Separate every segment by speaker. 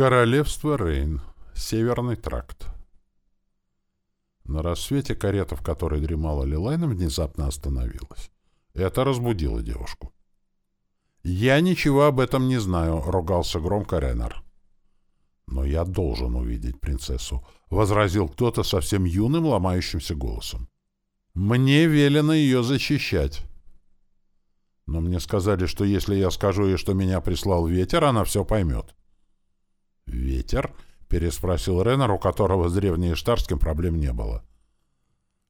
Speaker 1: Королевство Рейн. Северный тракт. На рассвете карета, в которой дремала Лилайна, внезапно остановилась. Это разбудило девушку. «Я ничего об этом не знаю», — ругался громко Ренар. «Но я должен увидеть принцессу», — возразил кто-то совсем юным, ломающимся голосом. «Мне велено ее защищать». «Но мне сказали, что если я скажу ей, что меня прислал ветер, она все поймет». «Ветер?» — переспросил Реннер, у которого с древнеиштарским проблем не было.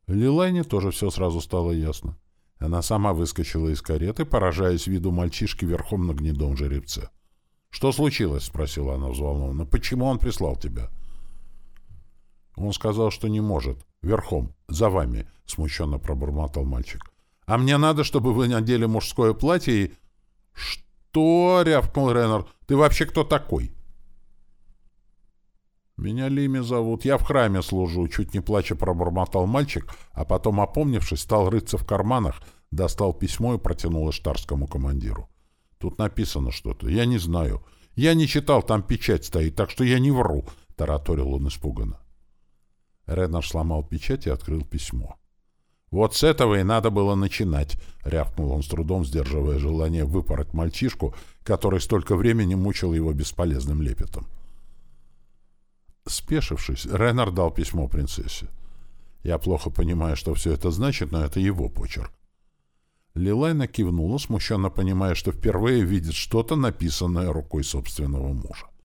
Speaker 1: Лилайне тоже все сразу стало ясно. Она сама выскочила из кареты, поражаясь виду мальчишки верхом на гнедом жеребце. «Что случилось?» — спросила она взволнованно. «Почему он прислал тебя?» Он сказал, что не может. «Верхом. За вами», — смущенно пробормотал мальчик. «А мне надо, чтобы вы надели мужское платье и...» «Что?» — рявкнул Реннер. «Ты вообще кто такой?» «Меня Лими зовут. Я в храме служу», — чуть не плача пробормотал мальчик, а потом, опомнившись, стал рыться в карманах, достал письмо и протянул эштарскому командиру. «Тут написано что-то. Я не знаю. Я не читал, там печать стоит, так что я не вру», — тараторил он испуганно. Реннер сломал печать и открыл письмо. «Вот с этого и надо было начинать», — рявкнул он с трудом, сдерживая желание выпороть мальчишку, который столько времени мучил его бесполезным лепетом. Спешившись, Ренар дал письмо принцессе. Я плохо понимаю, что все это значит, но это его почерк. Лилайна кивнула, смущенно понимая, что впервые видит что-то, написанное рукой собственного мужа.